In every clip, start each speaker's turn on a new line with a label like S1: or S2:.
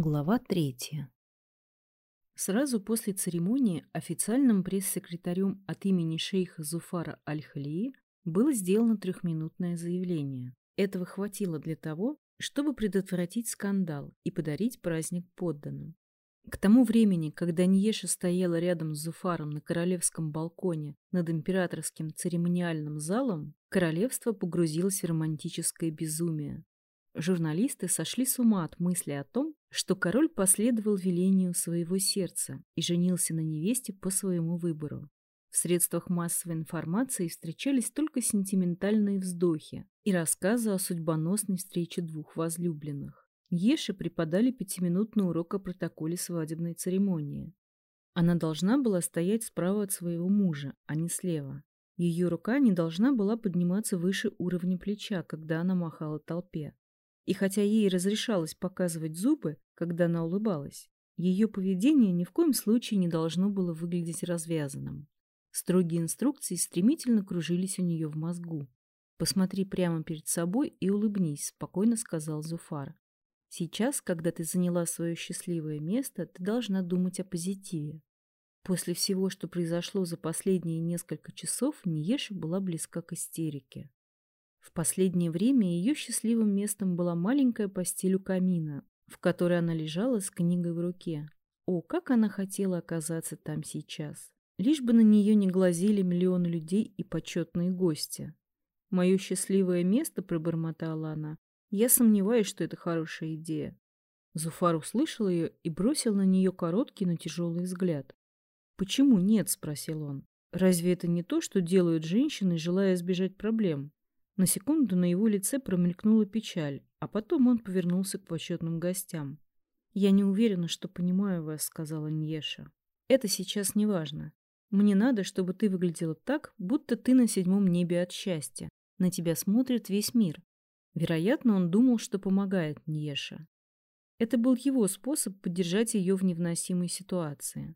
S1: Глава третья. Сразу после церемонии официальным пресс-секретарем от имени шейха Зуфара Аль-Халии было сделано трехминутное заявление. Этого хватило для того, чтобы предотвратить скандал и подарить праздник подданным. К тому времени, когда Ньеша стояла рядом с Зуфаром на королевском балконе над императорским церемониальным залом, королевство погрузилось в романтическое безумие. Журналисты сошли с ума от мысли о том, что король последовал велению своего сердца и женился на невесте по своему выбору. В средствах массовой информации встречались только сентиментальные вздохи и рассказы о судьбоносной встрече двух возлюбленных. Еше преподали пятиминутный урок о протоколе свадебной церемонии. Она должна была стоять справа от своего мужа, а не слева. Ее рука не должна была подниматься выше уровня плеча, когда она махала толпе. И хотя ей разрешалось показывать зубы, когда она улыбалась, ее поведение ни в коем случае не должно было выглядеть развязанным. Строгие инструкции стремительно кружились у нее в мозгу. «Посмотри прямо перед собой и улыбнись», — спокойно сказал Зуфар. «Сейчас, когда ты заняла свое счастливое место, ты должна думать о позитиве». После всего, что произошло за последние несколько часов, Ниеша была близка к истерике. В последнее время ее счастливым местом была маленькая постель у камина, в которой она лежала с книгой в руке. О, как она хотела оказаться там сейчас! Лишь бы на нее не глазели миллионы людей и почетные гости. «Мое счастливое место», — пробормотала она, — «я сомневаюсь, что это хорошая идея». Зуфар услышал ее и бросил на нее короткий, но тяжелый взгляд. «Почему нет?» — спросил он. «Разве это не то, что делают женщины, желая избежать проблем?» На секунду на его лице промелькнула печаль, а потом он повернулся к почетным гостям. «Я не уверена, что понимаю вас», — сказала Ньеша. «Это сейчас не важно. Мне надо, чтобы ты выглядела так, будто ты на седьмом небе от счастья. На тебя смотрит весь мир». Вероятно, он думал, что помогает Ньеша. Это был его способ поддержать ее в невносимой ситуации.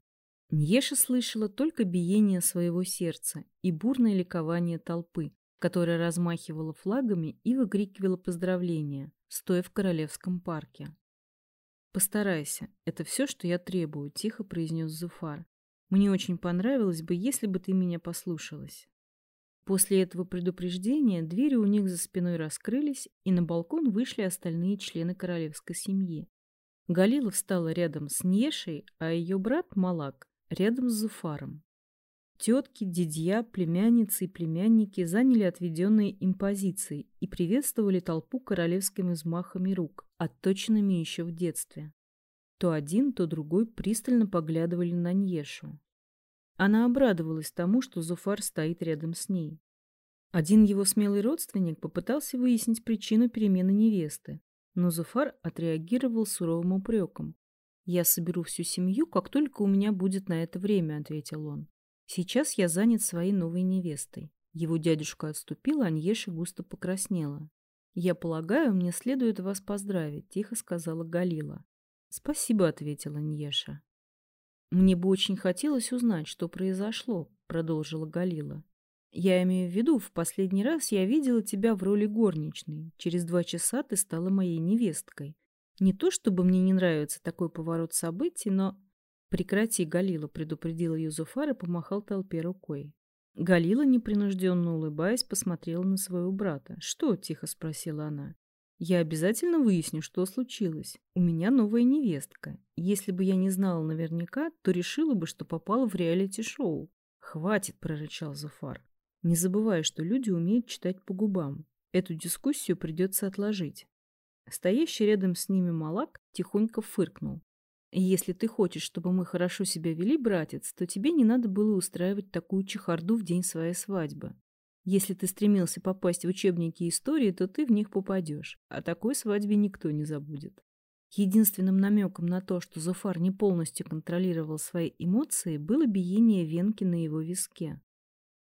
S1: Ньеша слышала только биение своего сердца и бурное ликование толпы, которая размахивала флагами и выкрикивала поздравления, стоя в Королевском парке. «Постарайся, это все, что я требую», — тихо произнес Зуфар. «Мне очень понравилось бы, если бы ты меня послушалась». После этого предупреждения двери у них за спиной раскрылись, и на балкон вышли остальные члены королевской семьи. Галила встала рядом с Нешей, а ее брат Малак рядом с Зуфаром. Тетки, дядья, племянницы и племянники заняли отведенные им позиции и приветствовали толпу королевскими взмахами рук, отточенными еще в детстве. То один, то другой пристально поглядывали на Ньешу. Она обрадовалась тому, что Зуфар стоит рядом с ней. Один его смелый родственник попытался выяснить причину перемены невесты, но Зуфар отреагировал суровым упреком. «Я соберу всю семью, как только у меня будет на это время», — ответил он. Сейчас я занят своей новой невестой. Его дядюшка отступил, а Аньеша густо покраснела. «Я полагаю, мне следует вас поздравить», — тихо сказала Галила. «Спасибо», — ответила Ньеша. «Мне бы очень хотелось узнать, что произошло», — продолжила Галила. «Я имею в виду, в последний раз я видела тебя в роли горничной. Через два часа ты стала моей невесткой. Не то чтобы мне не нравится такой поворот событий, но...» «Прекрати, Галила», — предупредил ее Зуфар и помахал толпе рукой. Галила, непринужденно улыбаясь, посмотрела на своего брата. «Что?» — тихо спросила она. «Я обязательно выясню, что случилось. У меня новая невестка. Если бы я не знала наверняка, то решила бы, что попала в реалити-шоу». «Хватит», — прорычал Зуфар. «Не забывай, что люди умеют читать по губам. Эту дискуссию придется отложить». Стоящий рядом с ними Малак тихонько фыркнул. Если ты хочешь, чтобы мы хорошо себя вели, братец, то тебе не надо было устраивать такую чехарду в день своей свадьбы. Если ты стремился попасть в учебники истории, то ты в них попадешь. О такой свадьбе никто не забудет. Единственным намеком на то, что Зуфар не полностью контролировал свои эмоции, было биение венки на его виске.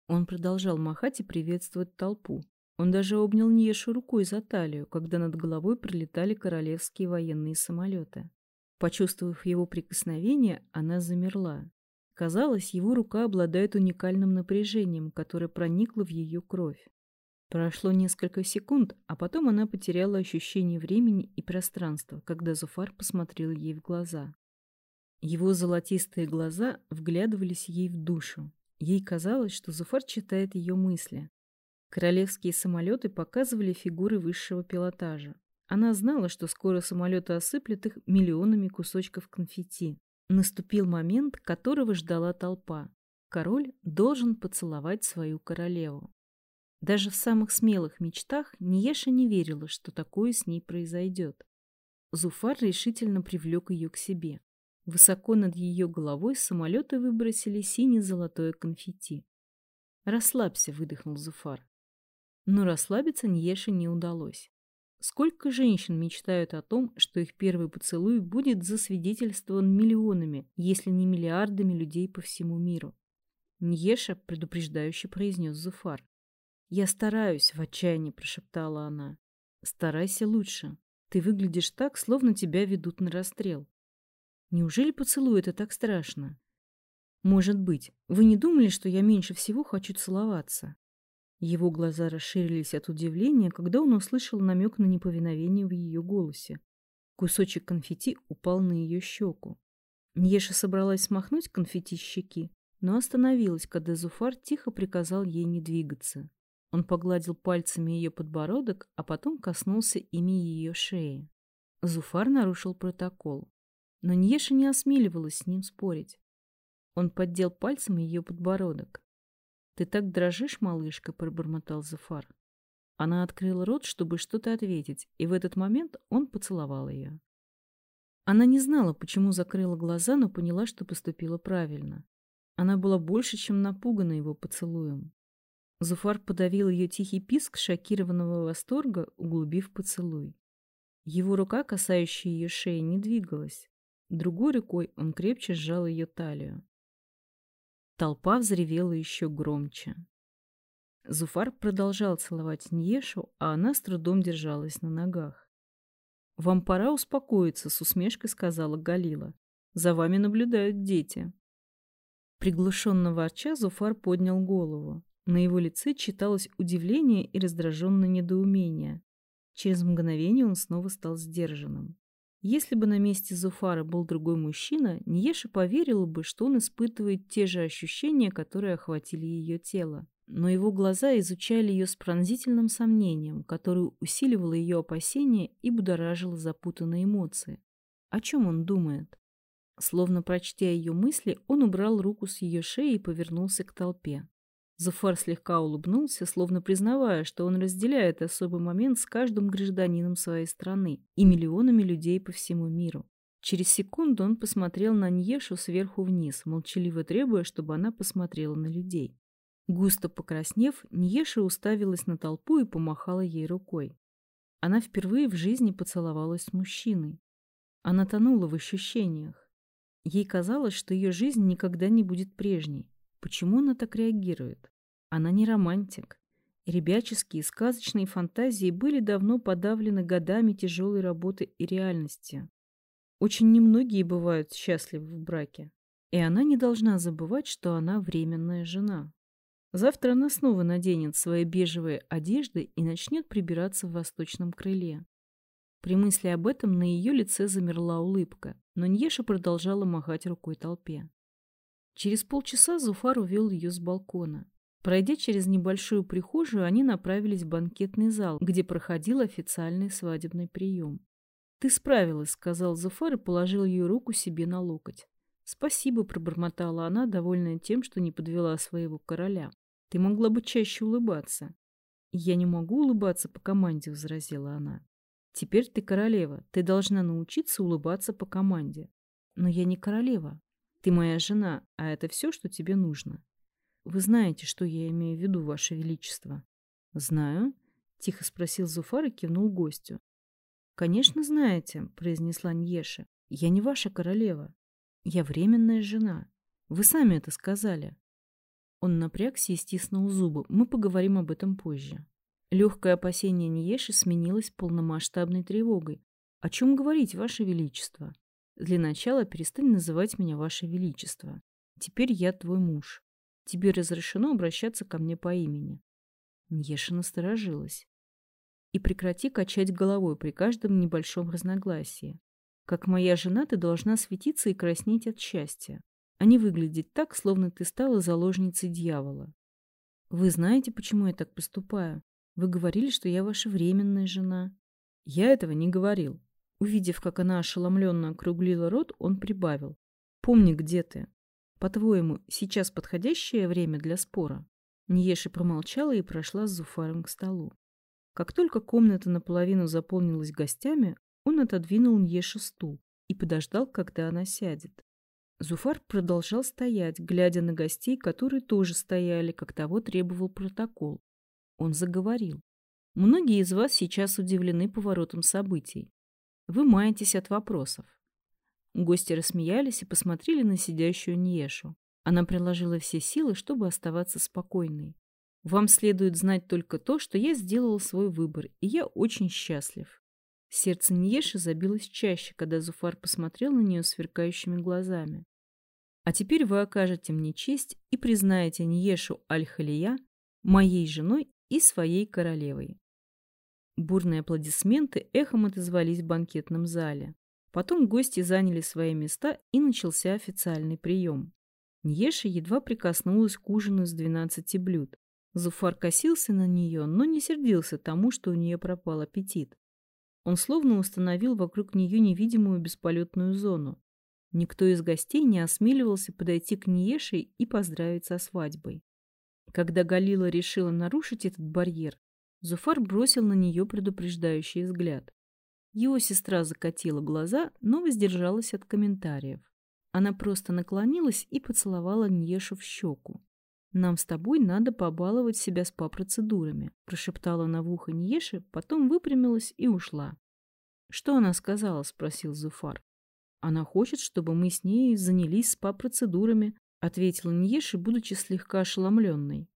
S1: Он продолжал махать и приветствовать толпу. Он даже обнял Ньешу рукой за талию, когда над головой прилетали королевские военные самолеты. Почувствовав его прикосновение, она замерла. Казалось, его рука обладает уникальным напряжением, которое проникло в ее кровь. Прошло несколько секунд, а потом она потеряла ощущение времени и пространства, когда Зуфар посмотрел ей в глаза. Его золотистые глаза вглядывались ей в душу. Ей казалось, что Зуфар читает ее мысли. Королевские самолеты показывали фигуры высшего пилотажа. Она знала, что скоро самолеты осыплют их миллионами кусочков конфетти. Наступил момент, которого ждала толпа. Король должен поцеловать свою королеву. Даже в самых смелых мечтах Ниеша не верила, что такое с ней произойдет. Зуфар решительно привлек ее к себе. Высоко над ее головой самолеты выбросили сине-золотое конфетти. «Расслабься», — выдохнул Зуфар. Но расслабиться Ньеше не удалось. Сколько женщин мечтают о том, что их первый поцелуй будет засвидетельствован миллионами, если не миллиардами людей по всему миру? Ньеша предупреждающе произнес Зуфар. «Я стараюсь», — в отчаянии прошептала она. «Старайся лучше. Ты выглядишь так, словно тебя ведут на расстрел. Неужели поцелуй это так страшно? Может быть, вы не думали, что я меньше всего хочу целоваться? Его глаза расширились от удивления, когда он услышал намек на неповиновение в ее голосе. Кусочек конфетти упал на ее щеку. Ньеша собралась смахнуть конфетти с щеки, но остановилась, когда Зуфар тихо приказал ей не двигаться. Он погладил пальцами ее подбородок, а потом коснулся ими ее шеи. Зуфар нарушил протокол. Но Ньеша не осмеливалась с ним спорить. Он поддел пальцем ее подбородок. «Ты так дрожишь, малышка», — пробормотал Зафар. Она открыла рот, чтобы что-то ответить, и в этот момент он поцеловал ее. Она не знала, почему закрыла глаза, но поняла, что поступила правильно. Она была больше, чем напугана его поцелуем. Зуфар подавил ее тихий писк шокированного восторга, углубив поцелуй. Его рука, касающая ее шеи, не двигалась. Другой рукой он крепче сжал ее талию. Толпа взревела еще громче. Зуфар продолжал целовать Ньешу, а она с трудом держалась на ногах. «Вам пора успокоиться», — с усмешкой сказала Галила. «За вами наблюдают дети». Приглушенно ворча, Зуфар поднял голову. На его лице читалось удивление и раздраженное недоумение. Через мгновение он снова стал сдержанным. Если бы на месте Зуфара был другой мужчина, Ниеша поверила бы, что он испытывает те же ощущения, которые охватили ее тело. Но его глаза изучали ее с пронзительным сомнением, которое усиливало ее опасения и будоражило запутанные эмоции. О чем он думает? Словно прочтя ее мысли, он убрал руку с ее шеи и повернулся к толпе. Зуфар слегка улыбнулся, словно признавая, что он разделяет особый момент с каждым гражданином своей страны и миллионами людей по всему миру. Через секунду он посмотрел на Ньешу сверху вниз, молчаливо требуя, чтобы она посмотрела на людей. Густо покраснев, Ньеша уставилась на толпу и помахала ей рукой. Она впервые в жизни поцеловалась с мужчиной. Она тонула в ощущениях. Ей казалось, что ее жизнь никогда не будет прежней. Почему она так реагирует? Она не романтик. Ребяческие сказочные фантазии были давно подавлены годами тяжелой работы и реальности. Очень немногие бывают счастливы в браке. И она не должна забывать, что она временная жена. Завтра она снова наденет свои бежевые одежды и начнет прибираться в восточном крыле. При мысли об этом на ее лице замерла улыбка, но Ньеша продолжала махать рукой толпе. Через полчаса Зуфар увел ее с балкона. Пройдя через небольшую прихожую, они направились в банкетный зал, где проходил официальный свадебный прием. «Ты справилась», — сказал Зуфар и положил ее руку себе на локоть. «Спасибо», — пробормотала она, довольная тем, что не подвела своего короля. «Ты могла бы чаще улыбаться». «Я не могу улыбаться по команде», — возразила она. «Теперь ты королева. Ты должна научиться улыбаться по команде». «Но я не королева». Ты моя жена, а это все, что тебе нужно. Вы знаете, что я имею в виду, Ваше Величество? Знаю, тихо спросил Зуфар и кивнул гостю. Конечно, знаете, произнесла Ньеша. Я не ваша королева. Я временная жена. Вы сами это сказали. Он напрягся и стиснул зубы. Мы поговорим об этом позже. Легкое опасение Ньеши сменилось полномасштабной тревогой. «О чем говорить, Ваше Величество?» Для начала перестань называть меня Ваше Величество. Теперь я твой муж. Тебе разрешено обращаться ко мне по имени. Ньеша насторожилась. И прекрати качать головой при каждом небольшом разногласии. Как моя жена, ты должна светиться и краснеть от счастья, а не выглядеть так, словно ты стала заложницей дьявола. Вы знаете, почему я так поступаю? Вы говорили, что я ваша временная жена. Я этого не говорил. Увидев, как она ошеломленно округлила рот, он прибавил. Помни, где ты. По-твоему, сейчас подходящее время для спора? Ниеши промолчала и прошла с Зуфаром к столу. Как только комната наполовину заполнилась гостями, он отодвинул Ньеше стул и подождал, когда она сядет. Зуфар продолжал стоять, глядя на гостей, которые тоже стояли, как того требовал протокол. Он заговорил. «Многие из вас сейчас удивлены поворотом событий. Вы маетесь от вопросов». Гости рассмеялись и посмотрели на сидящую Ньешу. Она приложила все силы, чтобы оставаться спокойной. «Вам следует знать только то, что я сделала свой выбор, и я очень счастлив». Сердце Ньеши забилось чаще, когда Зуфар посмотрел на нее сверкающими глазами. «А теперь вы окажете мне честь и признаете Ньешу Аль-Халия моей женой и своей королевой». Бурные аплодисменты эхом отозвались в банкетном зале. Потом гости заняли свои места, и начался официальный прием. Ньеша едва прикоснулась к ужину из двенадцати блюд. Зуфар косился на нее, но не сердился тому, что у нее пропал аппетит. Он словно установил вокруг нее невидимую бесполетную зону. Никто из гостей не осмеливался подойти к Ниеше и поздравить со свадьбой. Когда Галила решила нарушить этот барьер, Зуфар бросил на нее предупреждающий взгляд. Его сестра закатила глаза, но воздержалась от комментариев. Она просто наклонилась и поцеловала Ньешу в щеку. «Нам с тобой надо побаловать себя спа-процедурами», – прошептала она в ухо Ньеши, потом выпрямилась и ушла. «Что она сказала?» – спросил Зуфар. «Она хочет, чтобы мы с ней занялись спа-процедурами», – ответила Ньеши, будучи слегка ошеломленной.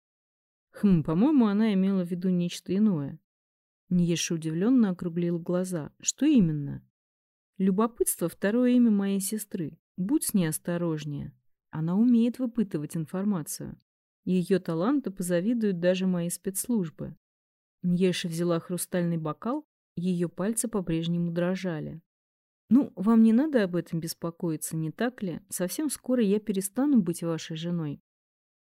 S1: «Хм, по-моему, она имела в виду нечто иное». Ньеша удивленно округлил глаза. «Что именно?» «Любопытство – второе имя моей сестры. Будь с ней осторожнее. Она умеет выпытывать информацию. Ее таланту позавидуют даже мои спецслужбы. Ньеша взяла хрустальный бокал, ее пальцы по-прежнему дрожали. «Ну, вам не надо об этом беспокоиться, не так ли? Совсем скоро я перестану быть вашей женой.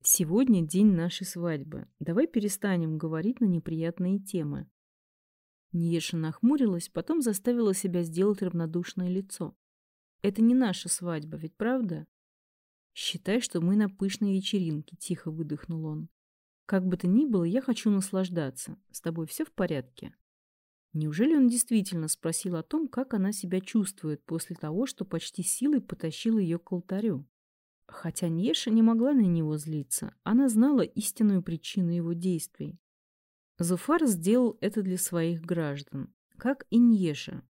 S1: Сегодня день нашей свадьбы. Давай перестанем говорить на неприятные темы». Ньеша нахмурилась, потом заставила себя сделать равнодушное лицо. «Это не наша свадьба, ведь правда? «Считай, что мы на пышной вечеринке», — тихо выдохнул он. «Как бы то ни было, я хочу наслаждаться. С тобой все в порядке?» Неужели он действительно спросил о том, как она себя чувствует после того, что почти силой потащил ее к алтарю? Хотя Ньеша не могла на него злиться, она знала истинную причину его действий. Зуфар сделал это для своих граждан, как и Ньеша.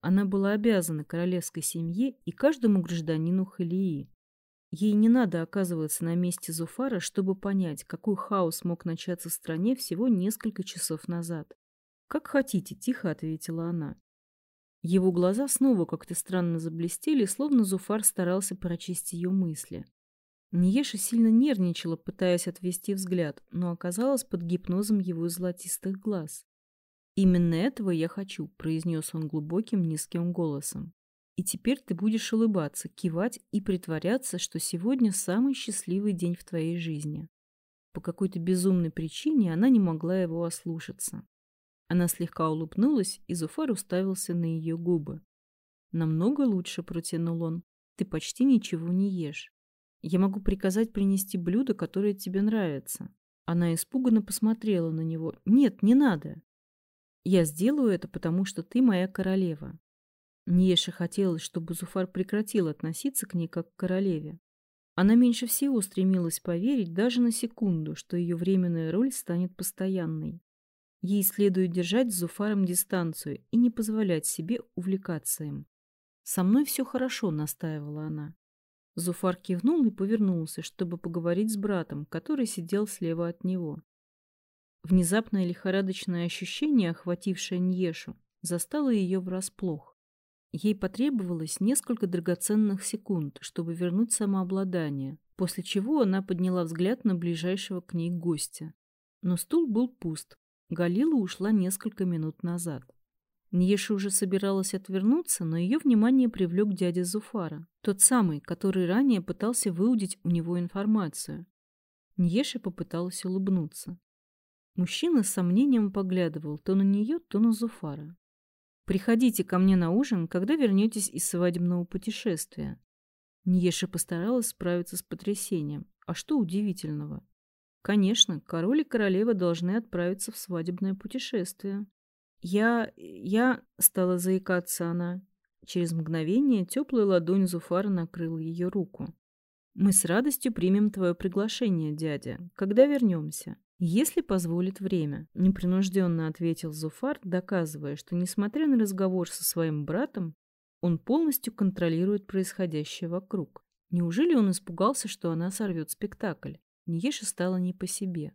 S1: Она была обязана королевской семье и каждому гражданину Халии. Ей не надо оказываться на месте Зуфара, чтобы понять, какой хаос мог начаться в стране всего несколько часов назад. «Как хотите», — тихо ответила она. Его глаза снова как-то странно заблестели, словно Зуфар старался прочесть ее мысли. Ниеша сильно нервничала, пытаясь отвести взгляд, но оказалась под гипнозом его золотистых глаз. «Именно этого я хочу», — произнес он глубоким низким голосом. И теперь ты будешь улыбаться, кивать и притворяться, что сегодня самый счастливый день в твоей жизни. По какой-то безумной причине она не могла его ослушаться. Она слегка улыбнулась, и Зуфар уставился на ее губы. «Намного лучше», — протянул он. «Ты почти ничего не ешь. Я могу приказать принести блюдо, которое тебе нравится». Она испуганно посмотрела на него. «Нет, не надо. Я сделаю это, потому что ты моя королева. Ниеше хотелось, чтобы Зуфар прекратил относиться к ней как к королеве. Она меньше всего стремилась поверить даже на секунду, что ее временная роль станет постоянной. Ей следует держать с Зуфаром дистанцию и не позволять себе увлекаться им. «Со мной все хорошо», — настаивала она. Зуфар кивнул и повернулся, чтобы поговорить с братом, который сидел слева от него. Внезапное лихорадочное ощущение, охватившее Ньешу, застало ее врасплох. Ей потребовалось несколько драгоценных секунд, чтобы вернуть самообладание, после чего она подняла взгляд на ближайшего к ней гостя. Но стул был пуст. Галила ушла несколько минут назад. Ньеша уже собиралась отвернуться, но ее внимание привлек дядя Зуфара, тот самый, который ранее пытался выудить у него информацию. Ньеша попыталась улыбнуться. Мужчина с сомнением поглядывал то на нее, то на Зуфара. «Приходите ко мне на ужин, когда вернетесь из свадебного путешествия». Ньеша постаралась справиться с потрясением. А что удивительного? Конечно, король и королева должны отправиться в свадебное путешествие. Я... я... стала заикаться она. Через мгновение теплая ладонь Зуфара накрыла ее руку. «Мы с радостью примем твое приглашение, дядя, когда вернемся, если позволит время», — непринужденно ответил Зуфар, доказывая, что, несмотря на разговор со своим братом, он полностью контролирует происходящее вокруг. Неужели он испугался, что она сорвет спектакль? Ниеша стало не по себе.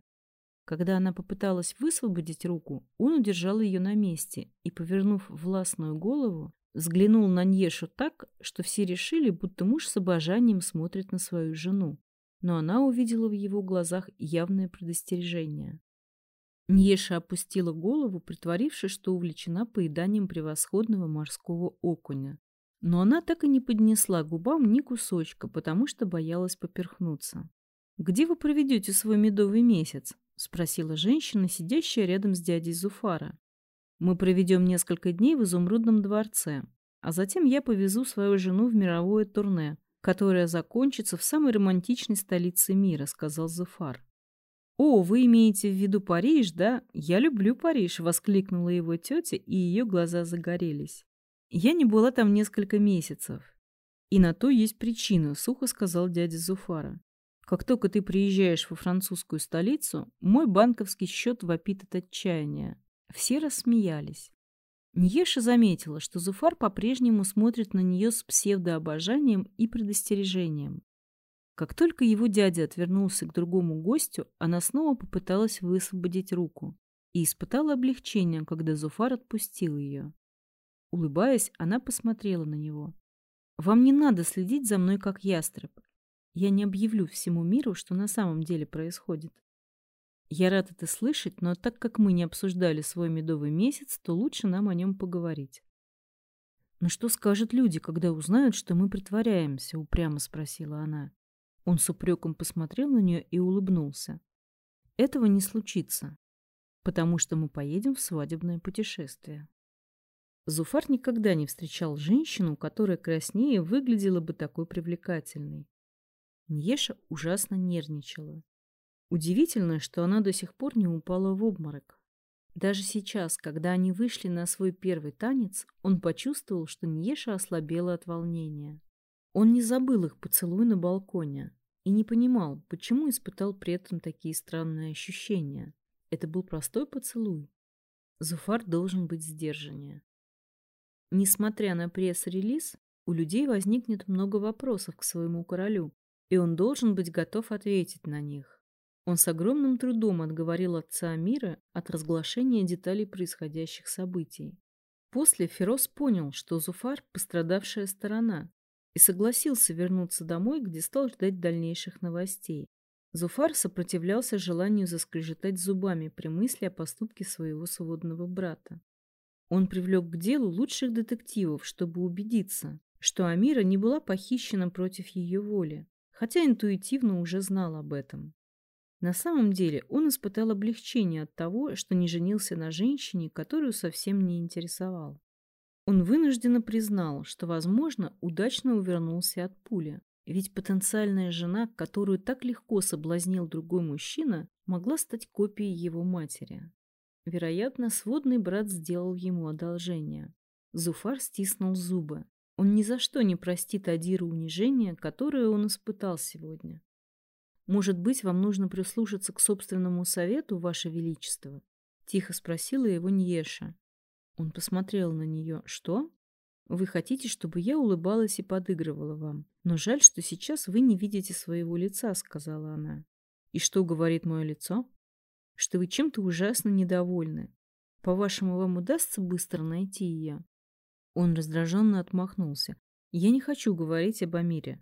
S1: Когда она попыталась высвободить руку, он удержал ее на месте и, повернув властную голову, взглянул на Ньешу так, что все решили, будто муж с обожанием смотрит на свою жену. Но она увидела в его глазах явное предостережение. Ньеша опустила голову, притворившись, что увлечена поеданием превосходного морского окуня. Но она так и не поднесла губам ни кусочка, потому что боялась поперхнуться. «Где вы проведете свой медовый месяц?» — спросила женщина, сидящая рядом с дядей Зуфара. «Мы проведем несколько дней в изумрудном дворце, а затем я повезу свою жену в мировое турне, которое закончится в самой романтичной столице мира», — сказал Зуфар. «О, вы имеете в виду Париж, да? Я люблю Париж!» — воскликнула его тетя, и ее глаза загорелись. «Я не была там несколько месяцев. И на то есть причина», — сухо сказал дядя Зуфара. Как только ты приезжаешь во французскую столицу, мой банковский счет вопит от отчаяния. Все рассмеялись. Ньеша заметила, что Зуфар по-прежнему смотрит на нее с псевдообожанием и предостережением. Как только его дядя отвернулся к другому гостю, она снова попыталась высвободить руку и испытала облегчение, когда Зуфар отпустил ее. Улыбаясь, она посмотрела на него. «Вам не надо следить за мной, как ястреб. Я не объявлю всему миру, что на самом деле происходит. Я рад это слышать, но так как мы не обсуждали свой медовый месяц, то лучше нам о нем поговорить. «Но что скажут люди, когда узнают, что мы притворяемся?» — упрямо спросила она. Он с упреком посмотрел на нее и улыбнулся. «Этого не случится, потому что мы поедем в свадебное путешествие». Зуфар никогда не встречал женщину, которая краснее выглядела бы такой привлекательной. Ньеша ужасно нервничала. Удивительно, что она до сих пор не упала в обморок. Даже сейчас, когда они вышли на свой первый танец, он почувствовал, что Ньеша ослабела от волнения. Он не забыл их поцелуй на балконе и не понимал, почему испытал при этом такие странные ощущения. Это был простой поцелуй. Зуфар должен быть сдержаннее. Несмотря на пресс-релиз, у людей возникнет много вопросов к своему королю, и он должен быть готов ответить на них. Он с огромным трудом отговорил отца Амира от разглашения деталей происходящих событий. После Фероз понял, что Зуфар – пострадавшая сторона, и согласился вернуться домой, где стал ждать дальнейших новостей. Зуфар сопротивлялся желанию заскрежетать зубами при мысли о поступке своего сводного брата. Он привлек к делу лучших детективов, чтобы убедиться, что Амира не была похищена против ее воли хотя интуитивно уже знал об этом. На самом деле он испытал облегчение от того, что не женился на женщине, которую совсем не интересовал. Он вынужденно признал, что, возможно, удачно увернулся от пули, ведь потенциальная жена, которую так легко соблазнил другой мужчина, могла стать копией его матери. Вероятно, сводный брат сделал ему одолжение. Зуфар стиснул зубы. Он ни за что не простит Адиру унижение, которое он испытал сегодня. Может быть, вам нужно прислушаться к собственному совету, Ваше Величество? Тихо спросила его Ньеша. Он посмотрел на нее. Что? Вы хотите, чтобы я улыбалась и подыгрывала вам. Но жаль, что сейчас вы не видите своего лица, сказала она. И что говорит мое лицо? Что вы чем-то ужасно недовольны. По-вашему, вам удастся быстро найти ее? Он раздраженно отмахнулся. «Я не хочу говорить об Амире.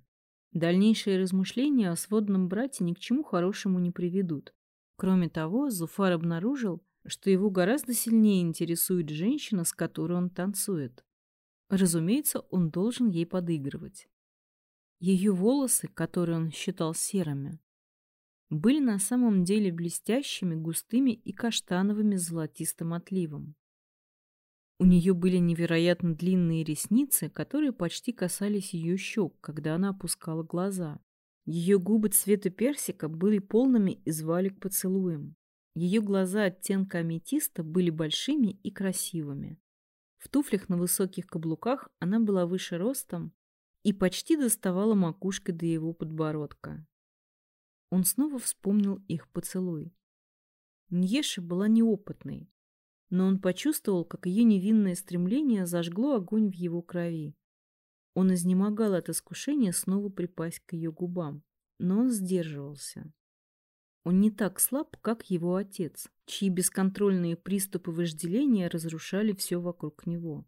S1: Дальнейшие размышления о сводном брате ни к чему хорошему не приведут. Кроме того, Зуфар обнаружил, что его гораздо сильнее интересует женщина, с которой он танцует. Разумеется, он должен ей подыгрывать. Ее волосы, которые он считал серыми, были на самом деле блестящими, густыми и каштановыми с золотистым отливом. У нее были невероятно длинные ресницы, которые почти касались ее щек, когда она опускала глаза. Ее губы цвета персика были полными и звали к поцелуям. Ее глаза оттенка аметиста были большими и красивыми. В туфлях на высоких каблуках она была выше ростом и почти доставала макушкой до его подбородка. Он снова вспомнил их поцелуй. Ньеша была неопытной, но он почувствовал, как ее невинное стремление зажгло огонь в его крови. Он изнемогал от искушения снова припасть к ее губам, но он сдерживался. Он не так слаб, как его отец, чьи бесконтрольные приступы вожделения разрушали все вокруг него.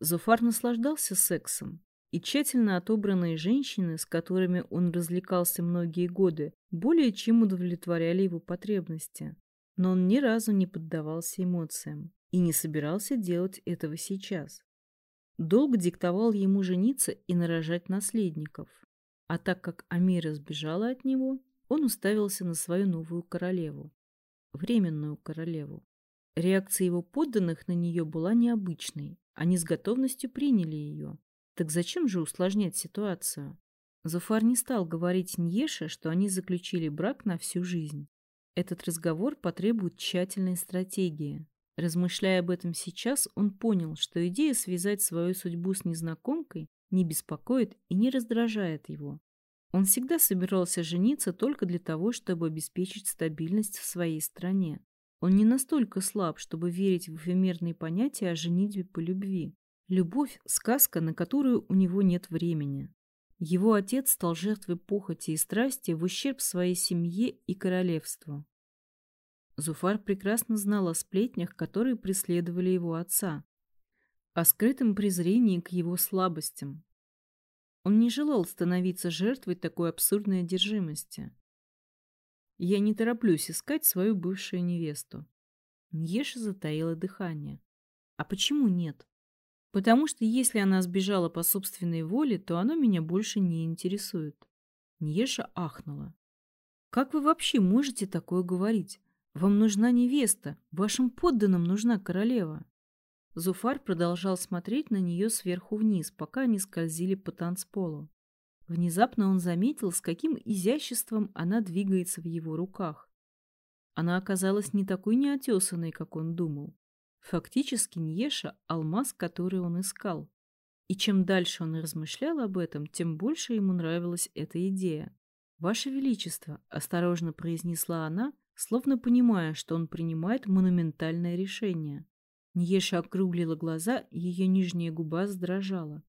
S1: Зуфар наслаждался сексом, и тщательно отобранные женщины, с которыми он развлекался многие годы, более чем удовлетворяли его потребности но он ни разу не поддавался эмоциям и не собирался делать этого сейчас. Долг диктовал ему жениться и нарожать наследников, а так как Амира сбежала от него, он уставился на свою новую королеву, временную королеву. Реакция его подданных на нее была необычной, они с готовностью приняли ее. Так зачем же усложнять ситуацию? Зуфар не стал говорить Ньеше, что они заключили брак на всю жизнь. Этот разговор потребует тщательной стратегии. Размышляя об этом сейчас, он понял, что идея связать свою судьбу с незнакомкой не беспокоит и не раздражает его. Он всегда собирался жениться только для того, чтобы обеспечить стабильность в своей стране. Он не настолько слаб, чтобы верить в эфемерные понятия о женитьбе по любви. Любовь – сказка, на которую у него нет времени. Его отец стал жертвой похоти и страсти в ущерб своей семье и королевству. Зуфар прекрасно знал о сплетнях, которые преследовали его отца, о скрытом презрении к его слабостям. Он не желал становиться жертвой такой абсурдной одержимости. Я не тороплюсь искать свою бывшую невесту. Ньеша затаила дыхание. А почему нет? Потому что если она сбежала по собственной воле, то оно меня больше не интересует. Ньеша ахнула. Как вы вообще можете такое говорить? Вам нужна невеста, вашим подданным нужна королева. Зуфар продолжал смотреть на нее сверху вниз, пока они скользили по танцполу. Внезапно он заметил, с каким изяществом она двигается в его руках. Она оказалась не такой неотесанной, как он думал. Фактически Ньеша – алмаз, который он искал. И чем дальше он размышлял об этом, тем больше ему нравилась эта идея. «Ваше Величество», – осторожно произнесла она, словно понимая, что он принимает монументальное решение. Ньеша округлила глаза, ее нижняя губа задрожала.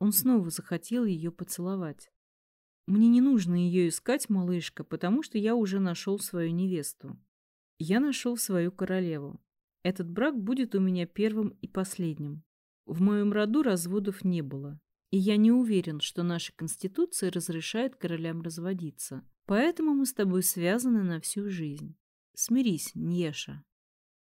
S1: Он снова захотел ее поцеловать. «Мне не нужно ее искать, малышка, потому что я уже нашел свою невесту. Я нашел свою королеву. Этот брак будет у меня первым и последним. В моем роду разводов не было, и я не уверен, что наша конституция разрешает королям разводиться. Поэтому мы с тобой связаны на всю жизнь. Смирись, Ньеша.